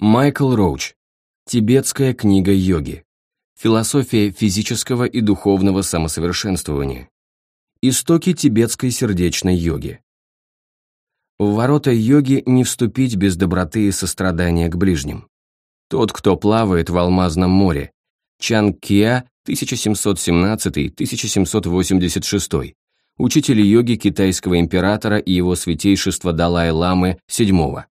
Майкл Роуч. Тибетская книга йоги. Философия физического и духовного самосовершенствования. Истоки тибетской сердечной йоги. В ворота йоги не вступить без доброты и сострадания к ближним. Тот, кто плавает в алмазном море. Чанг Киа, 1717-1786. Учитель йоги китайского императора и его святейшества Далай-ламы VII.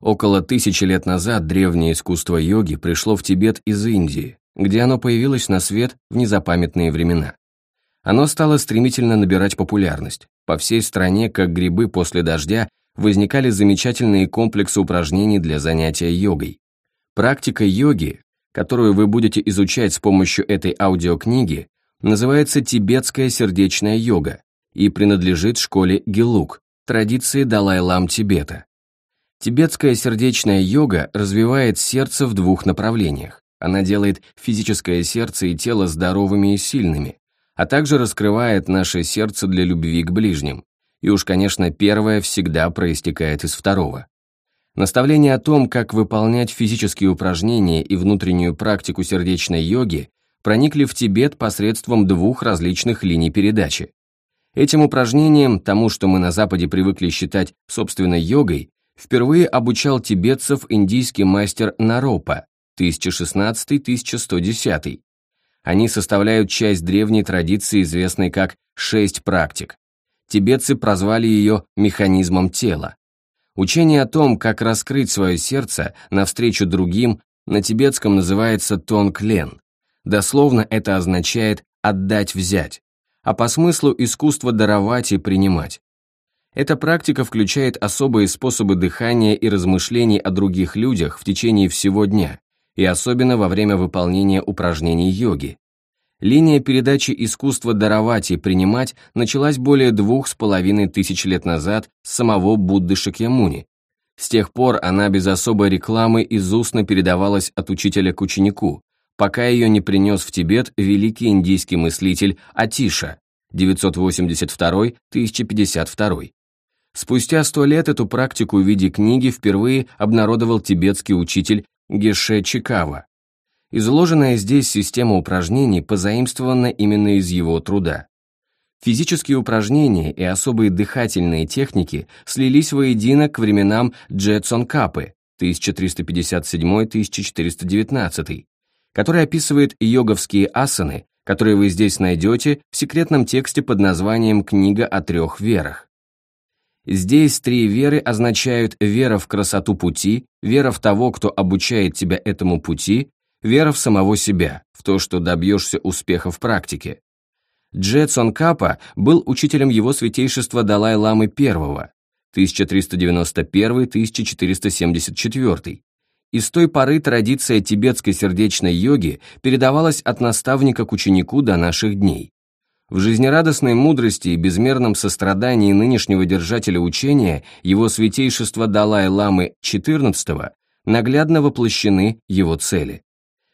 Около тысячи лет назад древнее искусство йоги пришло в Тибет из Индии, где оно появилось на свет в незапамятные времена. Оно стало стремительно набирать популярность. По всей стране, как грибы после дождя, возникали замечательные комплексы упражнений для занятия йогой. Практика йоги, которую вы будете изучать с помощью этой аудиокниги, называется тибетская сердечная йога и принадлежит школе Гелук, традиции Далай-лам Тибета. Тибетская сердечная йога развивает сердце в двух направлениях. Она делает физическое сердце и тело здоровыми и сильными, а также раскрывает наше сердце для любви к ближним. И уж, конечно, первое всегда проистекает из второго. Наставления о том, как выполнять физические упражнения и внутреннюю практику сердечной йоги, проникли в Тибет посредством двух различных линий передачи. Этим упражнением, тому, что мы на Западе привыкли считать собственной йогой, впервые обучал тибетцев индийский мастер Наропа 1016-1110. Они составляют часть древней традиции, известной как «шесть практик». Тибетцы прозвали ее «механизмом тела». Учение о том, как раскрыть свое сердце навстречу другим, на тибетском называется тонг-лен. Дословно это означает «отдать-взять», а по смыслу искусство даровать и принимать. Эта практика включает особые способы дыхания и размышлений о других людях в течение всего дня, и особенно во время выполнения упражнений йоги. Линия передачи искусства даровать и принимать началась более двух с половиной тысяч лет назад с самого Будды Шакьямуни. С тех пор она без особой рекламы из устно передавалась от учителя к ученику, пока ее не принес в Тибет великий индийский мыслитель Атиша 982-1052. Спустя сто лет эту практику в виде книги впервые обнародовал тибетский учитель Геше Чикава. Изложенная здесь система упражнений позаимствована именно из его труда. Физические упражнения и особые дыхательные техники слились воедино к временам Джетсон Капы 1357-1419, который описывает йоговские асаны, которые вы здесь найдете в секретном тексте под названием «Книга о трех верах». Здесь три веры означают вера в красоту пути, вера в того, кто обучает тебя этому пути, вера в самого себя, в то, что добьешься успеха в практике. Джетсон Капа был учителем его святейшества Далай-ламы I, 1391-1474, и с той поры традиция тибетской сердечной йоги передавалась от наставника к ученику до наших дней. В жизнерадостной мудрости и безмерном сострадании нынешнего держателя учения его святейшество Далай-ламы XIV наглядно воплощены его цели.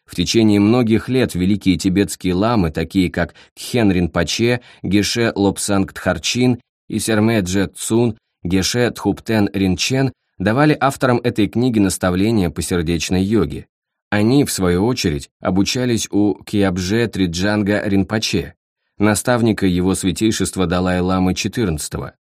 В течение многих лет великие тибетские ламы, такие как Кхен Паче, Геше Лобсанг Тхарчин и Серме Джет Цун, Геше Тхуптен Ринчен, давали авторам этой книги наставления по сердечной йоге. Они, в свою очередь, обучались у Киабже Триджанга Ринпаче, наставника его святейшества Далай-ламы XIV.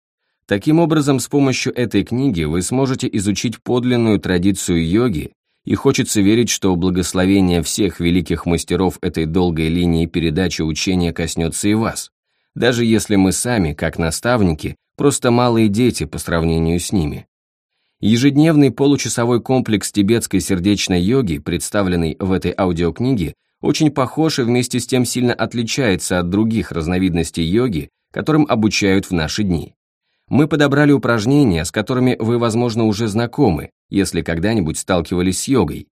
Таким образом, с помощью этой книги вы сможете изучить подлинную традицию йоги, и хочется верить, что благословение всех великих мастеров этой долгой линии передачи учения коснется и вас, даже если мы сами, как наставники, просто малые дети по сравнению с ними. Ежедневный получасовой комплекс тибетской сердечной йоги, представленный в этой аудиокниге, очень похож и вместе с тем сильно отличается от других разновидностей йоги, которым обучают в наши дни. Мы подобрали упражнения, с которыми вы, возможно, уже знакомы, если когда-нибудь сталкивались с йогой.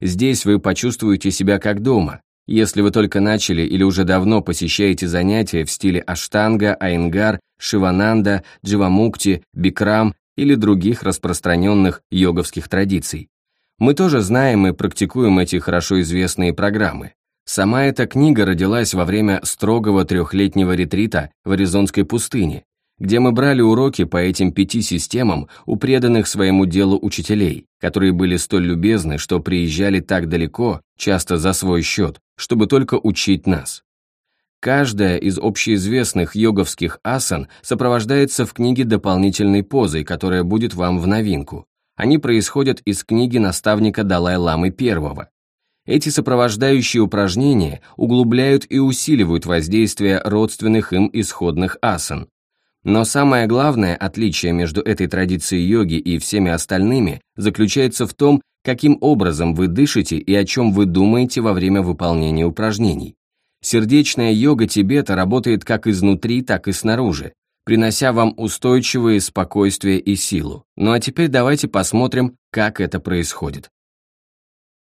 Здесь вы почувствуете себя как дома. Если вы только начали или уже давно посещаете занятия в стиле аштанга, айнгар, шивананда, дживамукти, бикрам или других распространенных йоговских традиций. Мы тоже знаем и практикуем эти хорошо известные программы. Сама эта книга родилась во время строгого трехлетнего ретрита в Аризонской пустыне, где мы брали уроки по этим пяти системам у преданных своему делу учителей, которые были столь любезны, что приезжали так далеко, часто за свой счет, чтобы только учить нас. Каждая из общеизвестных йоговских асан сопровождается в книге дополнительной позой, которая будет вам в новинку. Они происходят из книги наставника Далай-ламы I. Эти сопровождающие упражнения углубляют и усиливают воздействие родственных им исходных асан. Но самое главное отличие между этой традицией йоги и всеми остальными заключается в том, каким образом вы дышите и о чем вы думаете во время выполнения упражнений. Сердечная йога Тибета работает как изнутри, так и снаружи, принося вам устойчивое спокойствие и силу. Ну а теперь давайте посмотрим, как это происходит.